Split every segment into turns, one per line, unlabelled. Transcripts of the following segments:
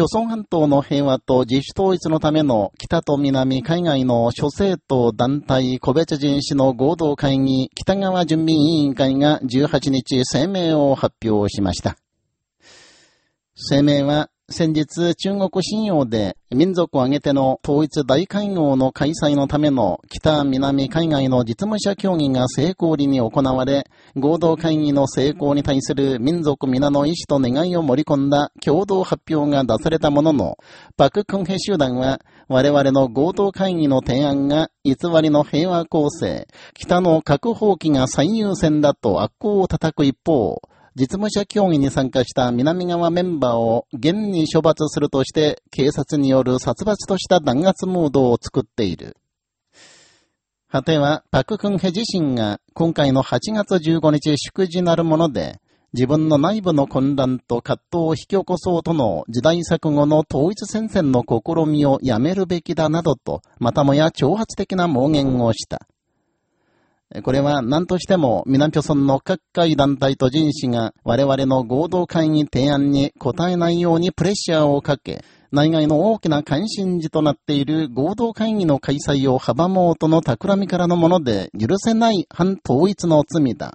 朝鮮半島の平和と自主統一のための北と南海外の諸政党団体個別人士の合同会議北側準備委員会が18日声明を発表しました。声明は先日、中国信用で民族を挙げての統一大会合の開催のための北南海外の実務者協議が成功裏に行われ、合同会議の成功に対する民族皆の意思と願いを盛り込んだ共同発表が出されたものの、パク・クンヘ集団は我々の合同会議の提案が偽りの平和構成、北の核放棄が最優先だと悪行を叩く一方、実務者協議に参加した南側メンバーを現に処罰するとして警察による殺伐とした弾圧ムードを作っている。果ては、パククンヘ自身が今回の8月15日祝辞なるもので、自分の内部の混乱と葛藤を引き起こそうとの時代錯誤の統一戦線の試みをやめるべきだなどと、またもや挑発的な妄言をした。これは何としても南朝村の各界団体と人士が我々の合同会議提案に応えないようにプレッシャーをかけ、内外の大きな関心事となっている合同会議の開催を阻もうとの企みからのもので許せない反統一の罪だ。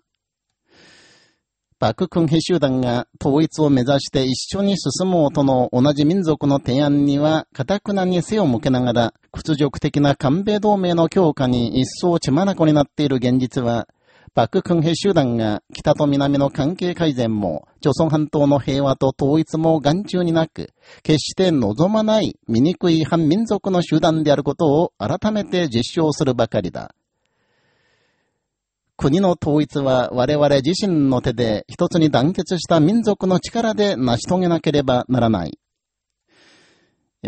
パククンヘ集団が統一を目指して一緒に進もうとの同じ民族の提案には、堅くなに背を向けながら、屈辱的な韓米同盟の強化に一層血眼になっている現実は、パククンヘ集団が北と南の関係改善も、朝鮮半島の平和と統一も眼中になく、決して望まない醜い反民族の集団であることを改めて実証するばかりだ。国の統一は我々自身の手で一つに団結した民族の力で成し遂げなければならない。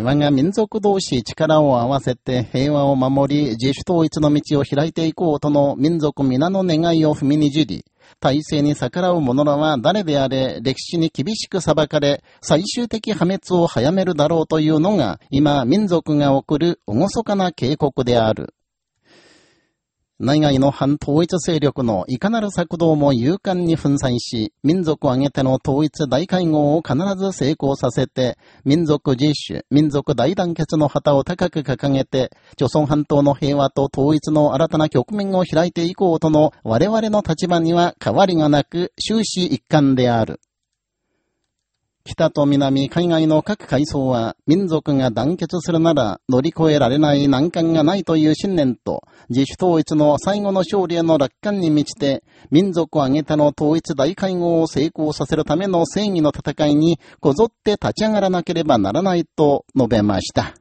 我が民族同士力を合わせて平和を守り自主統一の道を開いていこうとの民族皆の願いを踏みにじり、体制に逆らう者らは誰であれ歴史に厳しく裁かれ最終的破滅を早めるだろうというのが今民族が送る厳かな警告である。内外の反統一勢力のいかなる策動も勇敢に粉砕し、民族挙げての統一大会合を必ず成功させて、民族自主、民族大団結の旗を高く掲げて、朝鮮半島の平和と統一の新たな局面を開いていこうとの我々の立場には変わりがなく終始一貫である。北と南、海外の各階層は、民族が団結するなら乗り越えられない難関がないという信念と、自主統一の最後の勝利への楽観に満ちて、民族を挙げての統一大会合を成功させるための正義の戦いにこぞって立ち上がらなければならないと述べました。